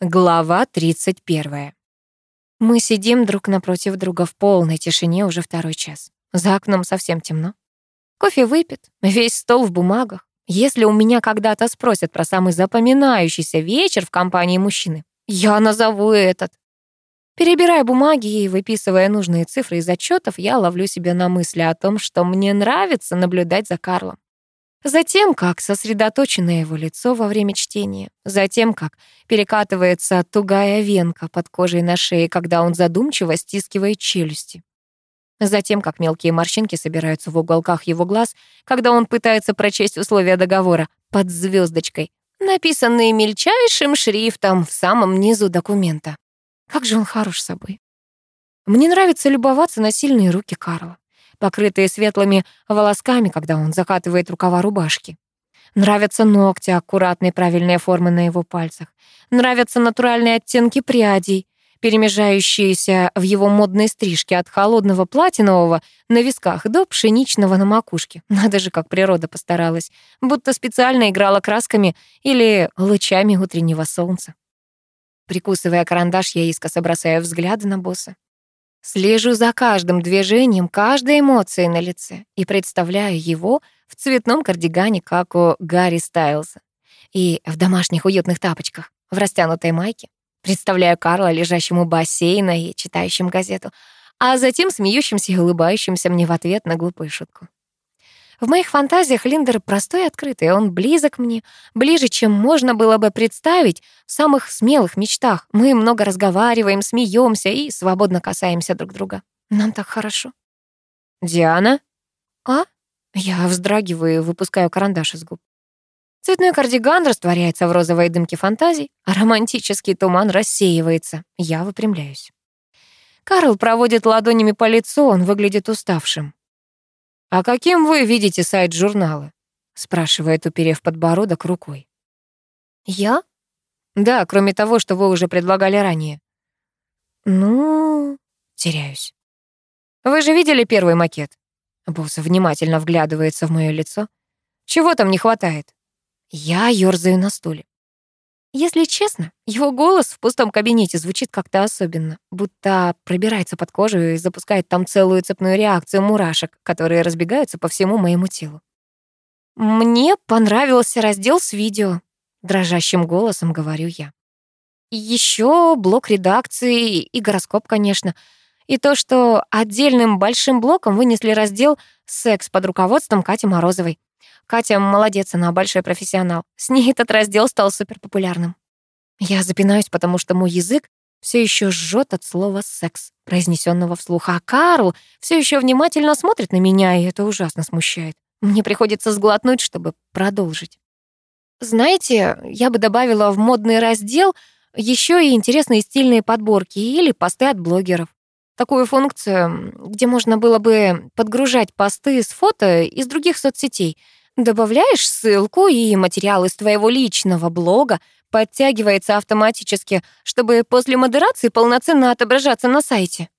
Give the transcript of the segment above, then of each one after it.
Глава 31. Мы сидим друг напротив друга в полной тишине уже второй час. За окном совсем темно. Кофе выпит, весь стол в бумагах. Если у меня когда-то спросят про самый запоминающийся вечер в компании мужчины, я назову этот. Перебирая бумаги и выписывая нужные цифры из отчетов, я ловлю себя на мысли о том, что мне нравится наблюдать за Карлом. Затем, как сосредоточено его лицо во время чтения. Затем, как перекатывается тугая венка под кожей на шее, когда он задумчиво стискивает челюсти. Затем, как мелкие морщинки собираются в уголках его глаз, когда он пытается прочесть условия договора под звездочкой, написанные мельчайшим шрифтом в самом низу документа. Как же он хорош собой. Мне нравится любоваться на сильные руки Карла покрытые светлыми волосками, когда он закатывает рукава рубашки. Нравятся ногти, аккуратные правильные формы на его пальцах. Нравятся натуральные оттенки прядей, перемежающиеся в его модной стрижке от холодного платинового на висках до пшеничного на макушке. Надо же, как природа постаралась. Будто специально играла красками или лучами утреннего солнца. Прикусывая карандаш, я искоса бросаю взгляды на босса. Слежу за каждым движением, каждой эмоцией на лице и представляю его в цветном кардигане, как у Гарри Стайлза, и в домашних уютных тапочках, в растянутой майке. Представляю Карла, лежащему у бассейна и читающим газету, а затем смеющимся и улыбающимся мне в ответ на глупую шутку. В моих фантазиях Линдер простой и открытый, он близок мне, ближе, чем можно было бы представить в самых смелых мечтах. Мы много разговариваем, смеемся и свободно касаемся друг друга. Нам так хорошо. «Диана?» «А?» Я вздрагиваю выпускаю карандаш из губ. Цветной кардиган растворяется в розовой дымке фантазий, а романтический туман рассеивается. Я выпрямляюсь. Карл проводит ладонями по лицу, он выглядит уставшим. «А каким вы видите сайт журнала?» — спрашивает, уперев подбородок рукой. «Я?» «Да, кроме того, что вы уже предлагали ранее». «Ну...» — теряюсь. «Вы же видели первый макет?» Босс внимательно вглядывается в моё лицо. «Чего там не хватает?» Я ёрзаю на стуле. Если честно, его голос в пустом кабинете звучит как-то особенно, будто пробирается под кожу и запускает там целую цепную реакцию мурашек, которые разбегаются по всему моему телу. «Мне понравился раздел с видео», — дрожащим голосом говорю я. Еще блок редакции и гороскоп, конечно. И то, что отдельным большим блоком вынесли раздел «Секс» под руководством Кати Морозовой. Катя молодец, она большой профессионал. С ней этот раздел стал суперпопулярным. Я запинаюсь, потому что мой язык все еще жжет от слова «секс», произнесенного вслух, а Карл все еще внимательно смотрит на меня, и это ужасно смущает. Мне приходится сглотнуть, чтобы продолжить. Знаете, я бы добавила в модный раздел еще и интересные стильные подборки или посты от блогеров. Такую функцию, где можно было бы подгружать посты с фото из других соцсетей — Добавляешь ссылку, и материал из твоего личного блога подтягивается автоматически, чтобы после модерации полноценно отображаться на сайте.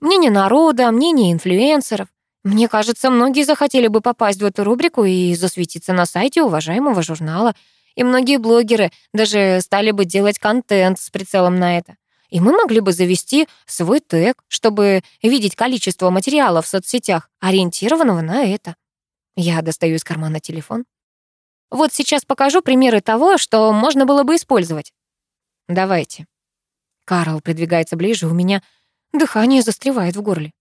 Мнение народа, мнение инфлюенсеров. Мне кажется, многие захотели бы попасть в эту рубрику и засветиться на сайте уважаемого журнала. И многие блогеры даже стали бы делать контент с прицелом на это. И мы могли бы завести свой тег, чтобы видеть количество материала в соцсетях, ориентированного на это. Я достаю из кармана телефон. Вот сейчас покажу примеры того, что можно было бы использовать. Давайте. Карл придвигается ближе, у меня дыхание застревает в горле.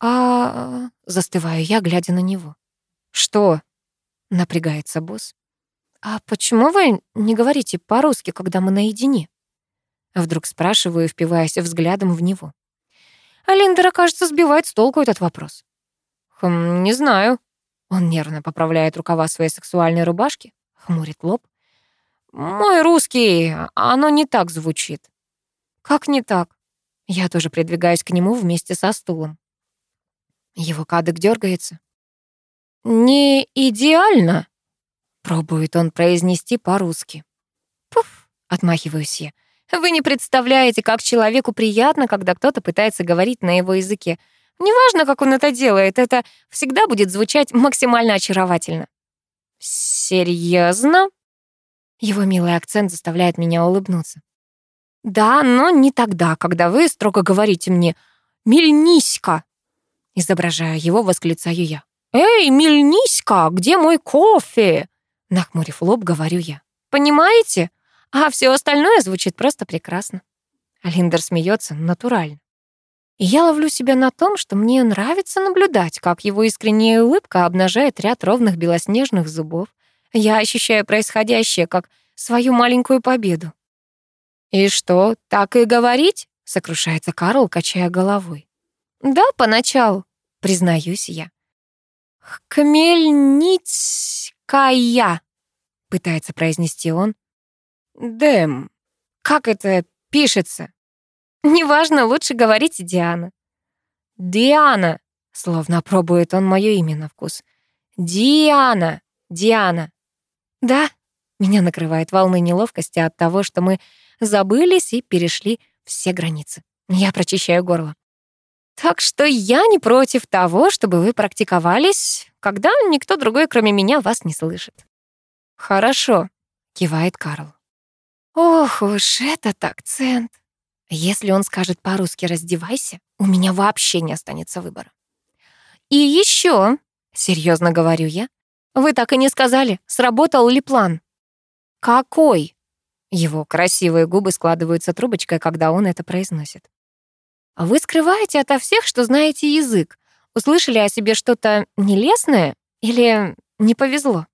А застываю я, глядя на него. Что? Напрягается босс. А почему вы не говорите по-русски, когда мы наедине? Вдруг спрашиваю, впиваясь взглядом в него. А Линдера, кажется, сбивает с толку этот вопрос. Хм, не знаю, он нервно поправляет рукава своей сексуальной рубашки, хмурит лоб. «Мой русский, оно не так звучит». «Как не так?» Я тоже придвигаюсь к нему вместе со стулом. Его кадык дергается. «Не идеально», — пробует он произнести по-русски. «Пуф», — отмахиваюсь я. «Вы не представляете, как человеку приятно, когда кто-то пытается говорить на его языке. Неважно, как он это делает, это всегда будет звучать максимально очаровательно. Серьезно? Его милый акцент заставляет меня улыбнуться. Да, но не тогда, когда вы строго говорите мне «Мельниська!» Изображая его, восклицаю я. «Эй, Мельниська, где мой кофе?» Нахмурив лоб, говорю я. «Понимаете? А все остальное звучит просто прекрасно». Линдер смеется натурально. И я ловлю себя на том, что мне нравится наблюдать, как его искренняя улыбка обнажает ряд ровных белоснежных зубов. Я ощущаю происходящее как свою маленькую победу. «И что, так и говорить?» — сокрушается Карл, качая головой. «Да, поначалу», — признаюсь я. «Хмельницкая», — пытается произнести он. «Дэм, как это пишется?» «Неважно, лучше говорите Диана». «Диана», — словно пробует он мое имя на вкус. «Диана, Диана». «Да», — меня накрывает волны неловкости от того, что мы забылись и перешли все границы. Я прочищаю горло. Так что я не против того, чтобы вы практиковались, когда никто другой, кроме меня, вас не слышит. Хорошо, кивает Карл. Ох уж этот акцент. Если он скажет по-русски «раздевайся», у меня вообще не останется выбора. И еще, серьезно говорю я, вы так и не сказали, сработал ли план. Какой? Его красивые губы складываются трубочкой, когда он это произносит. Вы скрываете ото всех, что знаете язык. Услышали о себе что-то нелестное или не повезло?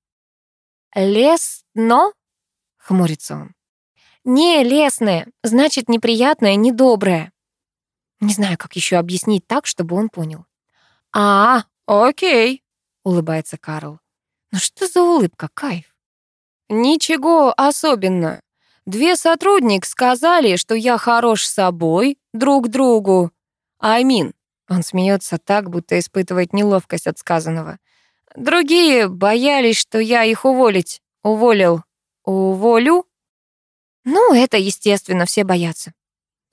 Лесно? Хмурится он. Не лесное, значит неприятное, недоброе. Не знаю, как еще объяснить так, чтобы он понял. А, окей, улыбается Карл. Ну что за улыбка, кайф? Ничего особенного. Две сотрудник сказали, что я хорош собой, друг другу. Амин. Он смеется так, будто испытывает неловкость от сказанного. Другие боялись, что я их уволить. Уволил. Уволю? Ну, это, естественно, все боятся.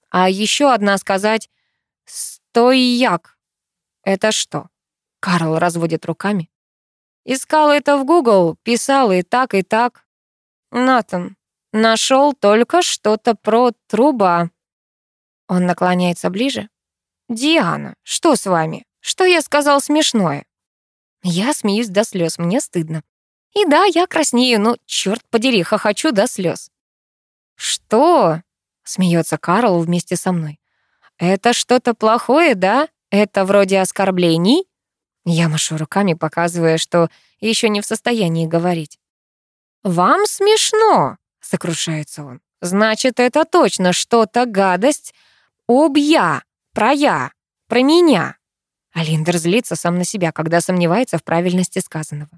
А еще одна сказать «стояк». Это что? Карл разводит руками. Искал это в Google, писал и так, и так. Натан, Нашел только что-то про труба. Он наклоняется ближе. Диана, что с вами? Что я сказал смешное? Я смеюсь до слез, мне стыдно. И да, я краснею, но, черт подери, хохочу до слез. Что? Смеется Карл вместе со мной. Это что-то плохое, да? Это вроде оскорблений? Я машу руками, показывая, что еще не в состоянии говорить. Вам смешно, сокрушается он. Значит, это точно что-то гадость об я, про я, про меня. Алиндер злится сам на себя, когда сомневается в правильности сказанного.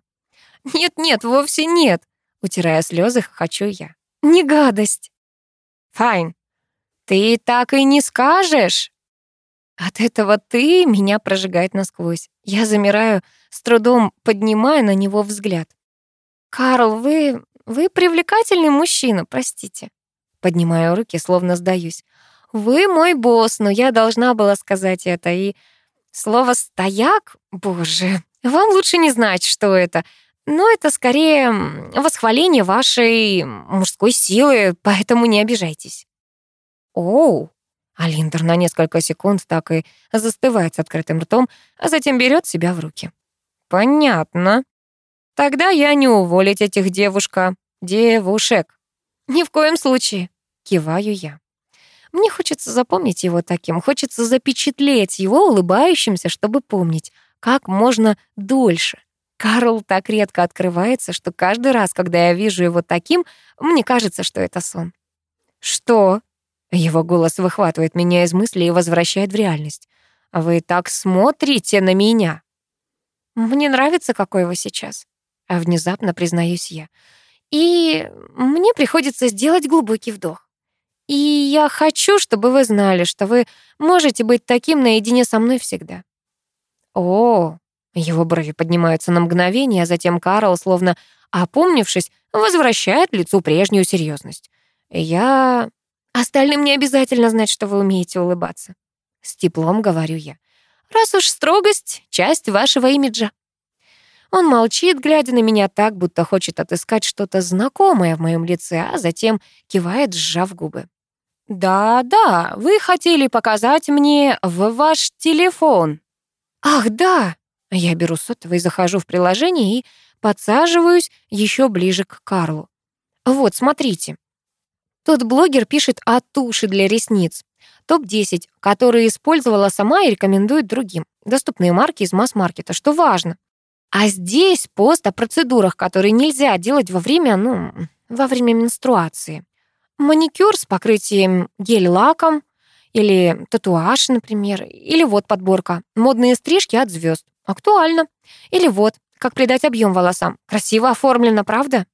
«Нет-нет, вовсе нет», — утирая слезы, хочу я. «Не гадость». «Файн, ты так и не скажешь». От этого «ты» меня прожигает насквозь. Я замираю, с трудом поднимая на него взгляд. «Карл, вы вы привлекательный мужчина, простите. Поднимаю руки, словно сдаюсь. Вы мой босс, но я должна была сказать это. И слово «стояк», боже, вам лучше не знать, что это. Но это скорее восхваление вашей мужской силы, поэтому не обижайтесь. Оу, Алиндер на несколько секунд так и застывает с открытым ртом, а затем берет себя в руки. Понятно. Тогда я не уволить этих девушка. Девушек. Ни в коем случае. Киваю я. Мне хочется запомнить его таким, хочется запечатлеть его улыбающимся, чтобы помнить, как можно дольше. Карл так редко открывается, что каждый раз, когда я вижу его таким, мне кажется, что это сон. «Что?» Его голос выхватывает меня из мысли и возвращает в реальность. «Вы так смотрите на меня!» «Мне нравится, какой вы сейчас», а внезапно признаюсь я. И мне приходится сделать глубокий вдох. И я хочу, чтобы вы знали, что вы можете быть таким наедине со мной всегда. О, его брови поднимаются на мгновение, а затем Карл, словно опомнившись, возвращает лицу прежнюю серьезность. Я... Остальным не обязательно знать, что вы умеете улыбаться. С теплом говорю я. Раз уж строгость — часть вашего имиджа. Он молчит, глядя на меня так, будто хочет отыскать что-то знакомое в моем лице, а затем кивает, сжав губы. Да-да, вы хотели показать мне в ваш телефон. Ах, да. Я беру сотовый, захожу в приложение и подсаживаюсь еще ближе к Карлу. Вот, смотрите. Тот блогер пишет о туши для ресниц. Топ-10, которые использовала сама и рекомендует другим. Доступные марки из масс-маркета, что важно. А здесь пост о процедурах, которые нельзя делать во время, ну, во время менструации. Маникюр с покрытием гель-лаком или татуаж, например. Или вот подборка. Модные стрижки от звезд. Актуально. Или вот, как придать объем волосам. Красиво оформлено, правда?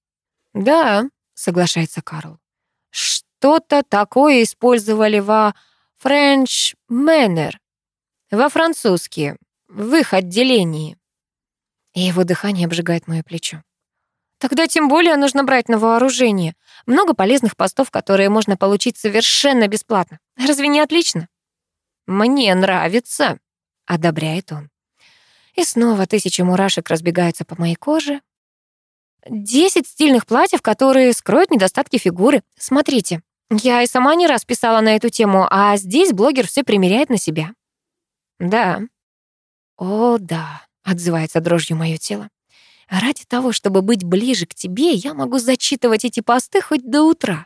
Да, соглашается Карл. Что-то такое использовали во French Manner, во французские, в их отделении. И его дыхание обжигает мое плечо. Тогда тем более нужно брать на вооружение. Много полезных постов, которые можно получить совершенно бесплатно. Разве не отлично? Мне нравится, одобряет он. И снова тысячи мурашек разбегаются по моей коже. Десять стильных платьев, которые скроют недостатки фигуры. Смотрите, я и сама не раз писала на эту тему, а здесь блогер все примеряет на себя. Да. О, да, отзывается дрожью мое тело. Ради того, чтобы быть ближе к тебе, я могу зачитывать эти посты хоть до утра.